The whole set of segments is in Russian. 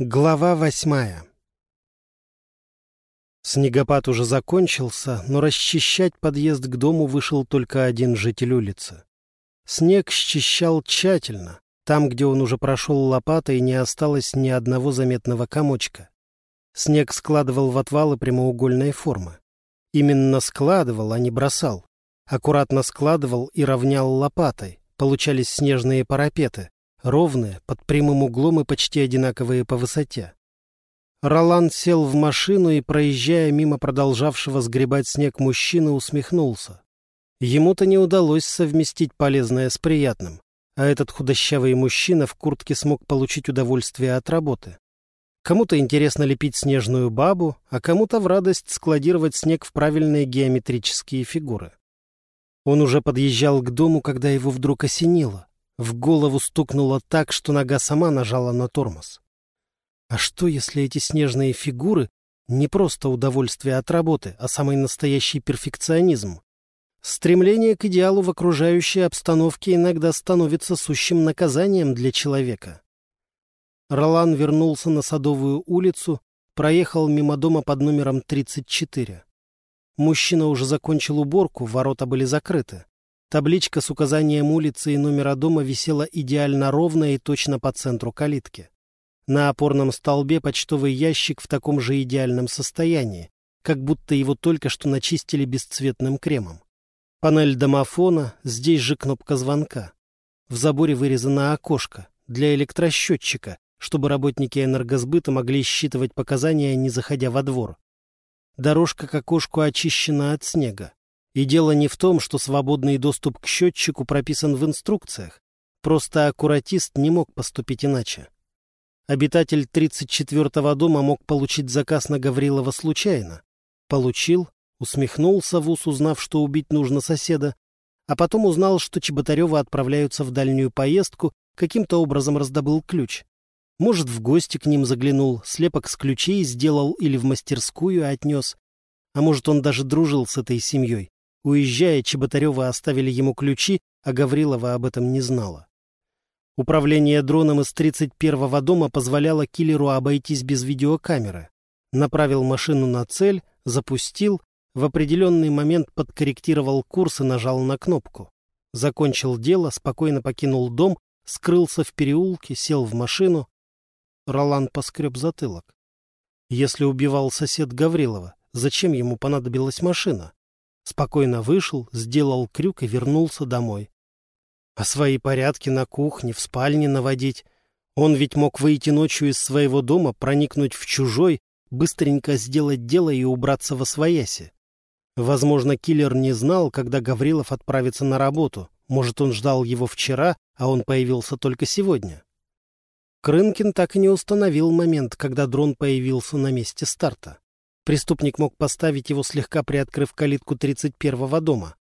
Глава восьмая Снегопад уже закончился, но расчищать подъезд к дому вышел только один житель улицы. Снег счищал тщательно. Там, где он уже прошел лопатой, не осталось ни одного заметного комочка. Снег складывал в отвалы прямоугольной формы. Именно складывал, а не бросал. Аккуратно складывал и равнял лопатой. Получались снежные парапеты, ровные, под прямым углом и почти одинаковые по высоте. Роланд сел в машину и, проезжая мимо продолжавшего сгребать снег мужчины, усмехнулся. Ему-то не удалось совместить полезное с приятным, а этот худощавый мужчина в куртке смог получить удовольствие от работы. Кому-то интересно лепить снежную бабу, а кому-то в радость складировать снег в правильные геометрические фигуры. Он уже подъезжал к дому, когда его вдруг осенило. В голову стукнуло так, что нога сама нажала на тормоз. А что, если эти снежные фигуры не просто удовольствие от работы, а самый настоящий перфекционизм? Стремление к идеалу в окружающей обстановке иногда становится сущим наказанием для человека. Ролан вернулся на Садовую улицу, проехал мимо дома под номером 34. Мужчина уже закончил уборку, ворота были закрыты. Табличка с указанием улицы и номера дома висела идеально ровно и точно по центру калитки. На опорном столбе почтовый ящик в таком же идеальном состоянии, как будто его только что начистили бесцветным кремом. Панель домофона, здесь же кнопка звонка. В заборе вырезано окошко для электросчетчика, чтобы работники энергосбыта могли считывать показания, не заходя во двор. Дорожка к окошку очищена от снега. И дело не в том, что свободный доступ к счетчику прописан в инструкциях. Просто аккуратист не мог поступить иначе. Обитатель 34-го дома мог получить заказ на Гаврилова случайно. Получил, усмехнулся в ус, узнав, что убить нужно соседа, а потом узнал, что Чеботарева отправляются в дальнюю поездку, каким-то образом раздобыл ключ. Может, в гости к ним заглянул, слепок с ключей сделал или в мастерскую отнес. А может, он даже дружил с этой семьей. Уезжая, Чеботарева оставили ему ключи, а Гаврилова об этом не знала. Управление дроном из 31-го дома позволяло киллеру обойтись без видеокамеры. Направил машину на цель, запустил, в определенный момент подкорректировал курс и нажал на кнопку. Закончил дело, спокойно покинул дом, скрылся в переулке, сел в машину. Ролан поскреб затылок. Если убивал сосед Гаврилова, зачем ему понадобилась машина? Спокойно вышел, сделал крюк и вернулся домой. А свои порядки на кухне, в спальне наводить. Он ведь мог выйти ночью из своего дома, проникнуть в чужой, быстренько сделать дело и убраться во свояси. Возможно, киллер не знал, когда Гаврилов отправится на работу. Может, он ждал его вчера, а он появился только сегодня. Крынкин так и не установил момент, когда дрон появился на месте старта. Преступник мог поставить его, слегка приоткрыв калитку 31-го дома.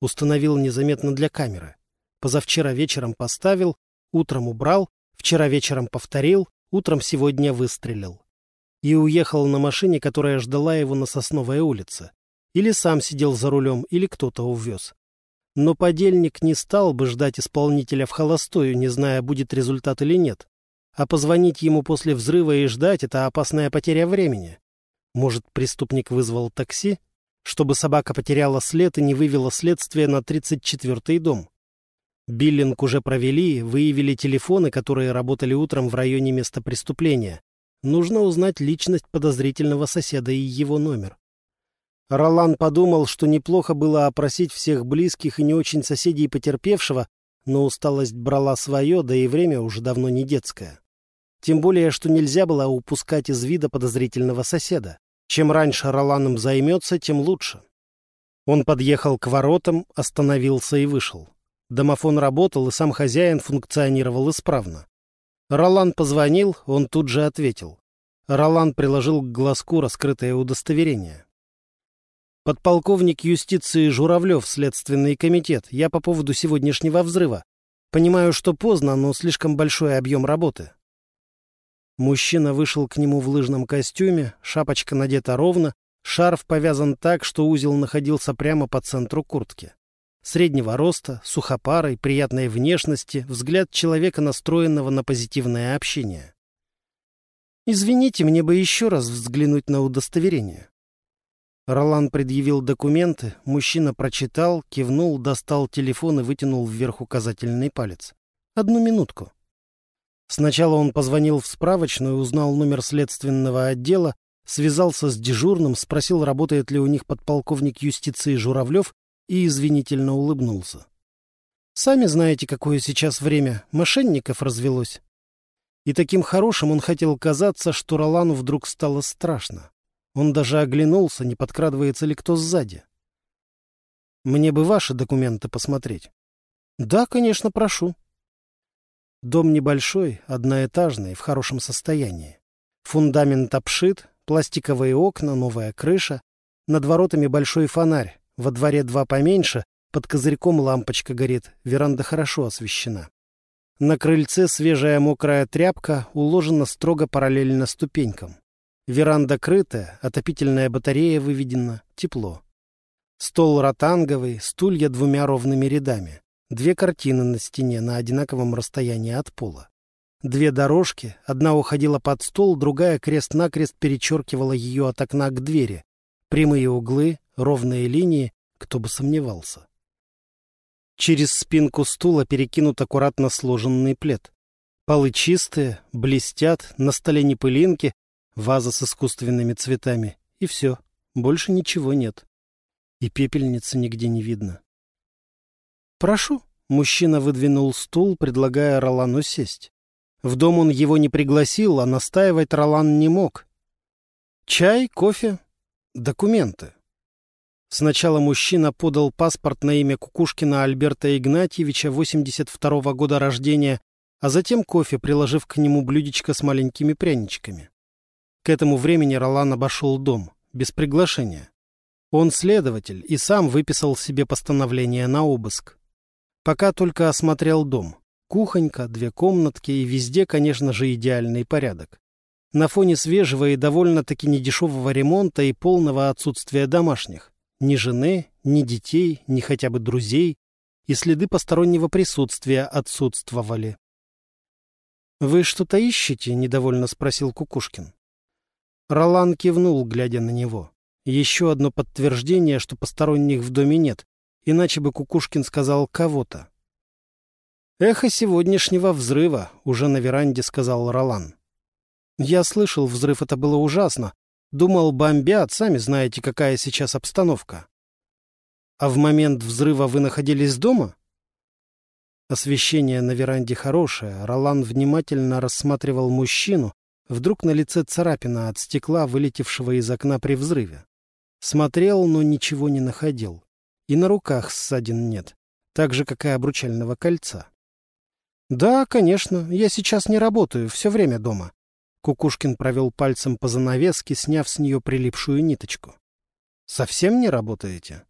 Установил незаметно для камеры. Позавчера вечером поставил, утром убрал, вчера вечером повторил, утром сегодня выстрелил. И уехал на машине, которая ждала его на Сосновой улице. Или сам сидел за рулем, или кто-то увез. Но подельник не стал бы ждать исполнителя в холостую, не зная, будет результат или нет. А позвонить ему после взрыва и ждать — это опасная потеря времени. Может, преступник вызвал такси, чтобы собака потеряла след и не вывела следствие на 34-й дом? Биллинг уже провели, выявили телефоны, которые работали утром в районе места преступления. Нужно узнать личность подозрительного соседа и его номер. Ролан подумал, что неплохо было опросить всех близких и не очень соседей потерпевшего, но усталость брала свое, да и время уже давно не детское. Тем более, что нельзя было упускать из вида подозрительного соседа. Чем раньше Роланом займется, тем лучше. Он подъехал к воротам, остановился и вышел. Домофон работал, и сам хозяин функционировал исправно. Ролан позвонил, он тут же ответил. Ролан приложил к глазку раскрытое удостоверение. «Подполковник юстиции Журавлев, Следственный комитет. Я по поводу сегодняшнего взрыва. Понимаю, что поздно, но слишком большой объем работы. Мужчина вышел к нему в лыжном костюме, шапочка надета ровно, шарф повязан так, что узел находился прямо по центру куртки. Среднего роста, сухопарой, приятной внешности, взгляд человека, настроенного на позитивное общение. «Извините, мне бы еще раз взглянуть на удостоверение». Ролан предъявил документы, мужчина прочитал, кивнул, достал телефон и вытянул вверх указательный палец. «Одну минутку». Сначала он позвонил в справочную, узнал номер следственного отдела, связался с дежурным, спросил, работает ли у них подполковник юстиции Журавлев, и извинительно улыбнулся. «Сами знаете, какое сейчас время. Мошенников развелось». И таким хорошим он хотел казаться, что Ролану вдруг стало страшно. Он даже оглянулся, не подкрадывается ли кто сзади. «Мне бы ваши документы посмотреть». «Да, конечно, прошу». Дом небольшой, одноэтажный, в хорошем состоянии. Фундамент обшит, пластиковые окна, новая крыша. Над воротами большой фонарь, во дворе два поменьше, под козырьком лампочка горит, веранда хорошо освещена. На крыльце свежая мокрая тряпка уложена строго параллельно ступенькам. Веранда крытая, отопительная батарея выведена, тепло. Стол ротанговый, стулья двумя ровными рядами. Две картины на стене на одинаковом расстоянии от пола. Две дорожки, одна уходила под стол, другая крест-накрест перечеркивала ее от окна к двери. Прямые углы, ровные линии, кто бы сомневался. Через спинку стула перекинут аккуратно сложенный плед. Полы чистые, блестят, на столе не пылинки, ваза с искусственными цветами. И все, больше ничего нет. И пепельницы нигде не видно. «Прошу». Мужчина выдвинул стул, предлагая Ролану сесть. В дом он его не пригласил, а настаивать Ролан не мог. «Чай, кофе, документы». Сначала мужчина подал паспорт на имя Кукушкина Альберта Игнатьевича, 82 -го года рождения, а затем кофе, приложив к нему блюдечко с маленькими пряничками. К этому времени Ролан обошел дом, без приглашения. Он следователь и сам выписал себе постановление на обыск. Пока только осмотрел дом. Кухонька, две комнатки и везде, конечно же, идеальный порядок. На фоне свежего и довольно-таки недешевого ремонта и полного отсутствия домашних. Ни жены, ни детей, ни хотя бы друзей. И следы постороннего присутствия отсутствовали. «Вы что-то ищете?» — недовольно спросил Кукушкин. Ролан кивнул, глядя на него. Еще одно подтверждение, что посторонних в доме нет, Иначе бы Кукушкин сказал кого-то. «Эхо сегодняшнего взрыва», — уже на веранде сказал Ролан. «Я слышал, взрыв это было ужасно. Думал, бомбят, сами знаете, какая сейчас обстановка». «А в момент взрыва вы находились дома?» Освещение на веранде хорошее. Ролан внимательно рассматривал мужчину. Вдруг на лице царапина от стекла, вылетевшего из окна при взрыве. Смотрел, но ничего не находил. И на руках ссадин нет, так же, как и обручального кольца. «Да, конечно, я сейчас не работаю, все время дома». Кукушкин провел пальцем по занавеске, сняв с нее прилипшую ниточку. «Совсем не работаете?»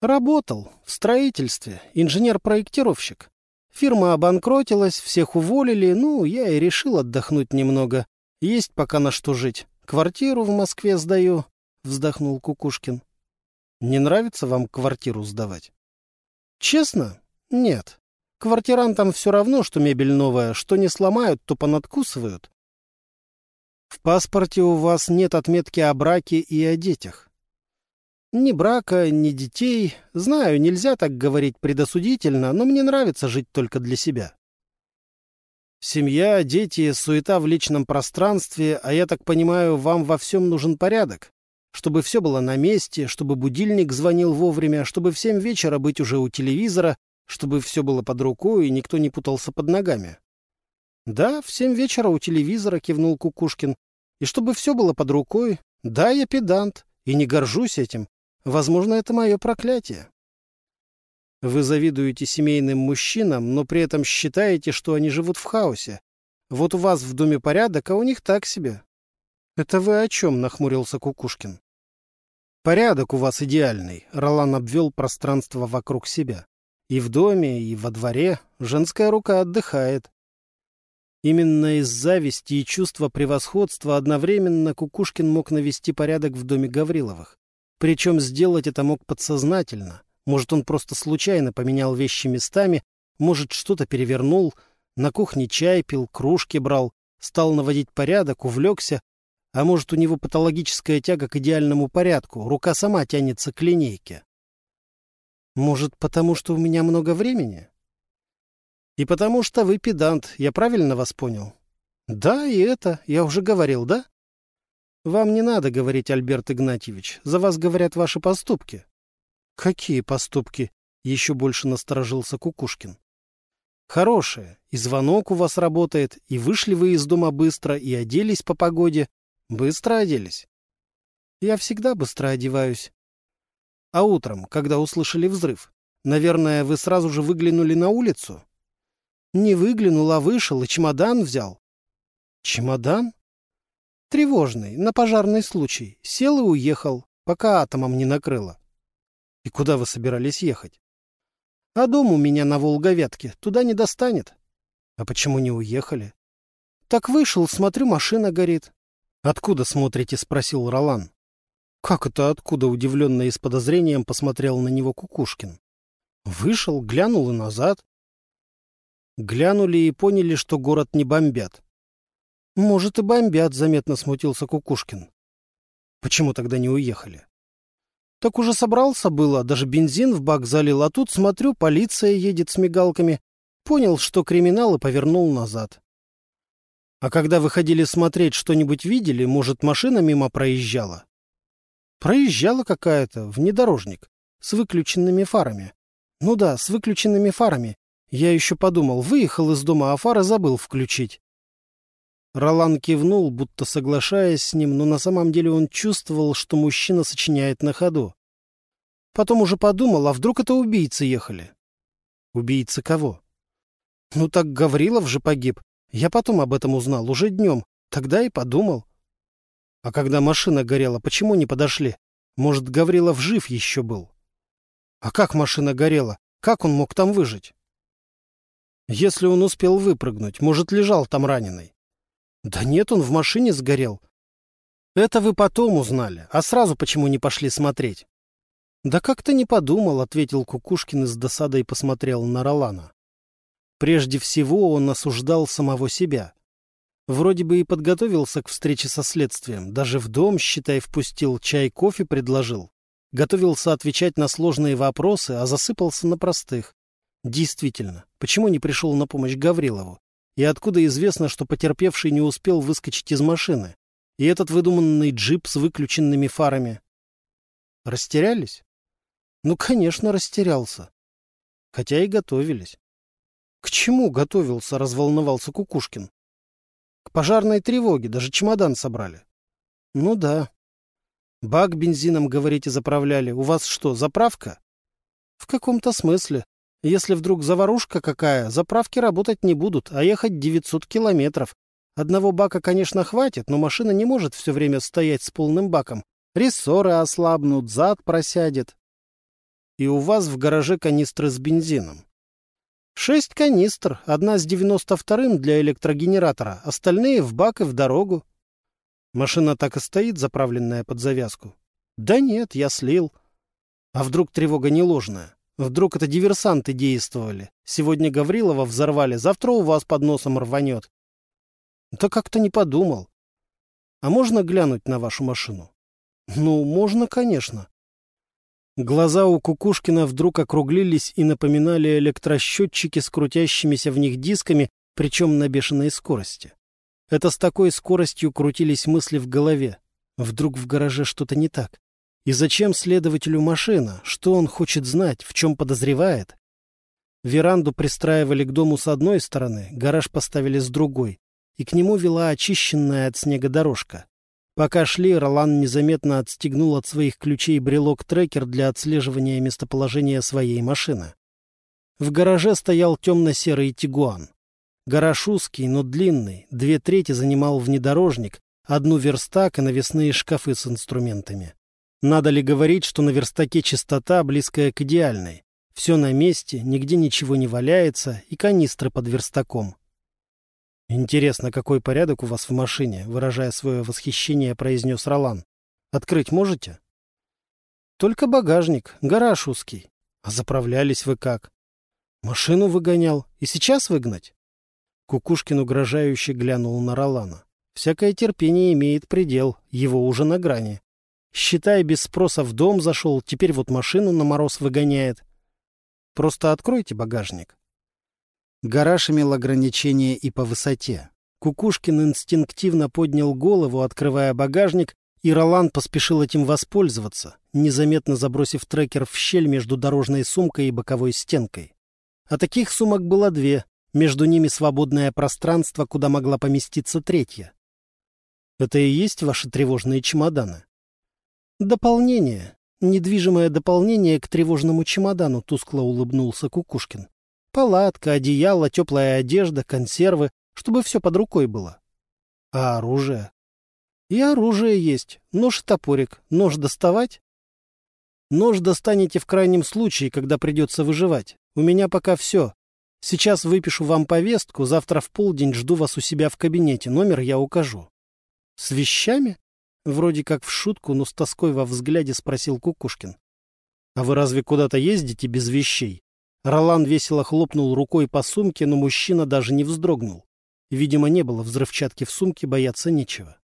«Работал. В строительстве. Инженер-проектировщик. Фирма обанкротилась, всех уволили, ну, я и решил отдохнуть немного. Есть пока на что жить. Квартиру в Москве сдаю», — вздохнул Кукушкин. Не нравится вам квартиру сдавать? Честно? Нет. Квартирантам все равно, что мебель новая, что не сломают, то понадкусывают. В паспорте у вас нет отметки о браке и о детях. Ни брака, ни детей. Знаю, нельзя так говорить предосудительно, но мне нравится жить только для себя. Семья, дети, суета в личном пространстве, а я так понимаю, вам во всем нужен порядок чтобы все было на месте, чтобы будильник звонил вовремя, чтобы в семь вечера быть уже у телевизора, чтобы все было под рукой и никто не путался под ногами. «Да, в семь вечера у телевизора», — кивнул Кукушкин. «И чтобы все было под рукой. Да, я педант, и не горжусь этим. Возможно, это мое проклятие». Вы завидуете семейным мужчинам, но при этом считаете, что они живут в хаосе. Вот у вас в доме порядок, а у них так себе. «Это вы о чем?» — нахмурился Кукушкин. «Порядок у вас идеальный», — Ролан обвел пространство вокруг себя. «И в доме, и во дворе женская рука отдыхает». Именно из зависти и чувства превосходства одновременно Кукушкин мог навести порядок в доме Гавриловых. Причем сделать это мог подсознательно. Может, он просто случайно поменял вещи местами, может, что-то перевернул, на кухне чай пил, кружки брал, стал наводить порядок, увлекся, а может, у него патологическая тяга к идеальному порядку, рука сама тянется к линейке. Может, потому что у меня много времени? И потому что вы педант, я правильно вас понял? Да, и это, я уже говорил, да? Вам не надо говорить, Альберт Игнатьевич, за вас говорят ваши поступки. Какие поступки? Еще больше насторожился Кукушкин. Хорошие, и звонок у вас работает, и вышли вы из дома быстро, и оделись по погоде. Быстро оделись. Я всегда быстро одеваюсь. А утром, когда услышали взрыв, наверное, вы сразу же выглянули на улицу? Не выглянул, а вышел и чемодан взял. Чемодан? Тревожный, на пожарный случай. Сел и уехал, пока атомом не накрыло. И куда вы собирались ехать? А дом у меня на Волговятке, туда не достанет. А почему не уехали? Так вышел, смотрю, машина горит. Откуда смотрите? спросил Ролан. Как это откуда? Удивленно и с подозрением посмотрел на него Кукушкин. Вышел, глянул и назад. Глянули и поняли, что город не бомбят. Может, и бомбят, заметно смутился Кукушкин. Почему тогда не уехали? Так уже собрался было, даже бензин в бак залил, а тут, смотрю, полиция едет с мигалками. Понял, что криминал, и повернул назад. А когда выходили смотреть, что-нибудь видели, может, машина мимо проезжала? Проезжала какая-то, внедорожник, с выключенными фарами. Ну да, с выключенными фарами. Я еще подумал, выехал из дома, а фары забыл включить. Ролан кивнул, будто соглашаясь с ним, но на самом деле он чувствовал, что мужчина сочиняет на ходу. Потом уже подумал, а вдруг это убийцы ехали? Убийцы кого? Ну так Гаврилов же погиб. Я потом об этом узнал, уже днем. Тогда и подумал. А когда машина горела, почему не подошли? Может, Гаврилов жив еще был? А как машина горела? Как он мог там выжить? Если он успел выпрыгнуть, может, лежал там раненый. Да нет, он в машине сгорел. Это вы потом узнали, а сразу почему не пошли смотреть? Да как-то не подумал, ответил Кукушкин и с досадой посмотрел на Ролана. Прежде всего он осуждал самого себя. Вроде бы и подготовился к встрече со следствием, даже в дом, считай, впустил, чай, кофе предложил. Готовился отвечать на сложные вопросы, а засыпался на простых. Действительно, почему не пришел на помощь Гаврилову? И откуда известно, что потерпевший не успел выскочить из машины? И этот выдуманный джип с выключенными фарами? Растерялись? Ну, конечно, растерялся. Хотя и готовились. К чему готовился, разволновался Кукушкин. К пожарной тревоге, даже чемодан собрали. Ну да. Бак бензином, говорите, заправляли. У вас что, заправка? В каком-то смысле. Если вдруг заварушка какая, заправки работать не будут, а ехать 900 километров. Одного бака, конечно, хватит, но машина не может все время стоять с полным баком. Рессоры ослабнут, зад просядет. И у вас в гараже канистры с бензином. Шесть канистр, одна с девяносто вторым для электрогенератора, остальные в бак и в дорогу. Машина так и стоит, заправленная под завязку. Да нет, я слил. А вдруг тревога не ложная? Вдруг это диверсанты действовали. Сегодня Гаврилова взорвали, завтра у вас под носом рванет. Да как-то не подумал. А можно глянуть на вашу машину? Ну, можно, конечно. Глаза у Кукушкина вдруг округлились и напоминали электросчетчики с крутящимися в них дисками, причем на бешеной скорости. Это с такой скоростью крутились мысли в голове. Вдруг в гараже что-то не так. И зачем следователю машина? Что он хочет знать? В чем подозревает? Веранду пристраивали к дому с одной стороны, гараж поставили с другой, и к нему вела очищенная от снега дорожка. Пока шли, Ролан незаметно отстегнул от своих ключей брелок-трекер для отслеживания местоположения своей машины. В гараже стоял темно-серый тигуан. Гараж узкий, но длинный, две трети занимал внедорожник, одну верстак и навесные шкафы с инструментами. Надо ли говорить, что на верстаке чистота, близкая к идеальной? Все на месте, нигде ничего не валяется, и канистры под верстаком. «Интересно, какой порядок у вас в машине?» — выражая свое восхищение, произнес Ролан. «Открыть можете?» «Только багажник, гараж узкий. А заправлялись вы как?» «Машину выгонял. И сейчас выгнать?» Кукушкин угрожающе глянул на Ролана. Всякое терпение имеет предел, его уже на грани. Считай, без спроса в дом зашел, теперь вот машину на мороз выгоняет. Просто откройте багажник. Гараж имел ограничения и по высоте. Кукушкин инстинктивно поднял голову, открывая багажник, и Ролан поспешил этим воспользоваться, незаметно забросив трекер в щель между дорожной сумкой и боковой стенкой. А таких сумок было две, между ними свободное пространство, куда могла поместиться третья. Это и есть ваши тревожные чемоданы? Дополнение. Недвижимое дополнение к тревожному чемодану, тускло улыбнулся Кукушкин. Палатка, одеяло, теплая одежда, консервы, чтобы все под рукой было. А оружие? И оружие есть. Нож и топорик. Нож доставать? Нож достанете в крайнем случае, когда придется выживать. У меня пока все. Сейчас выпишу вам повестку, завтра в полдень жду вас у себя в кабинете, номер я укажу. С вещами? Вроде как в шутку, но с тоской во взгляде спросил Кукушкин. А вы разве куда-то ездите без вещей? Ролан весело хлопнул рукой по сумке, но мужчина даже не вздрогнул. Видимо, не было взрывчатки в сумке, бояться нечего.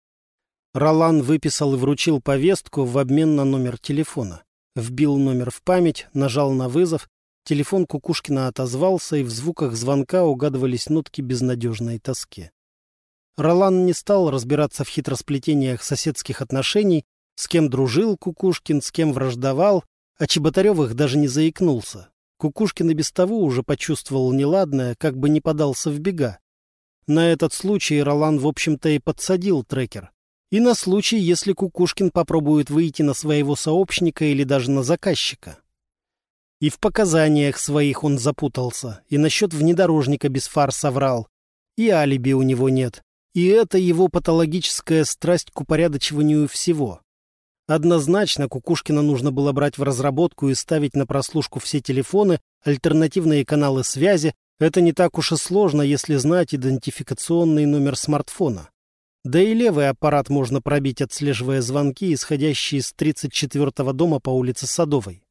Ролан выписал и вручил повестку в обмен на номер телефона. Вбил номер в память, нажал на вызов, Телефон Кукушкина отозвался, и в звуках звонка угадывались нотки безнадежной тоски. Ролан не стал разбираться в хитросплетениях соседских отношений, с кем дружил Кукушкин, с кем враждовал, а Чеботаревых даже не заикнулся. Кукушкин и без того уже почувствовал неладное, как бы не подался в бега. На этот случай Ролан, в общем-то, и подсадил трекер. И на случай, если Кукушкин попробует выйти на своего сообщника или даже на заказчика. И в показаниях своих он запутался, и насчет внедорожника без фар соврал. И алиби у него нет. И это его патологическая страсть к упорядочиванию всего. Однозначно Кукушкина нужно было брать в разработку и ставить на прослушку все телефоны, альтернативные каналы связи. Это не так уж и сложно, если знать идентификационный номер смартфона. Да и левый аппарат можно пробить, отслеживая звонки, исходящие из 34-го дома по улице Садовой.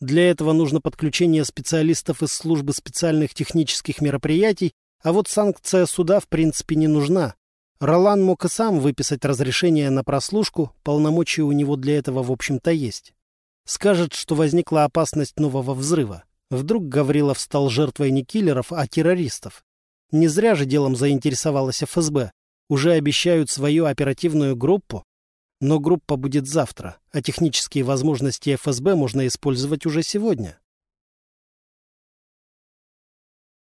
Для этого нужно подключение специалистов из службы специальных технических мероприятий, а вот санкция суда в принципе не нужна. Ролан мог и сам выписать разрешение на прослушку, полномочия у него для этого в общем-то есть. Скажет, что возникла опасность нового взрыва. Вдруг Гаврилов стал жертвой не киллеров, а террористов. Не зря же делом заинтересовалась ФСБ. Уже обещают свою оперативную группу, но группа будет завтра, а технические возможности ФСБ можно использовать уже сегодня.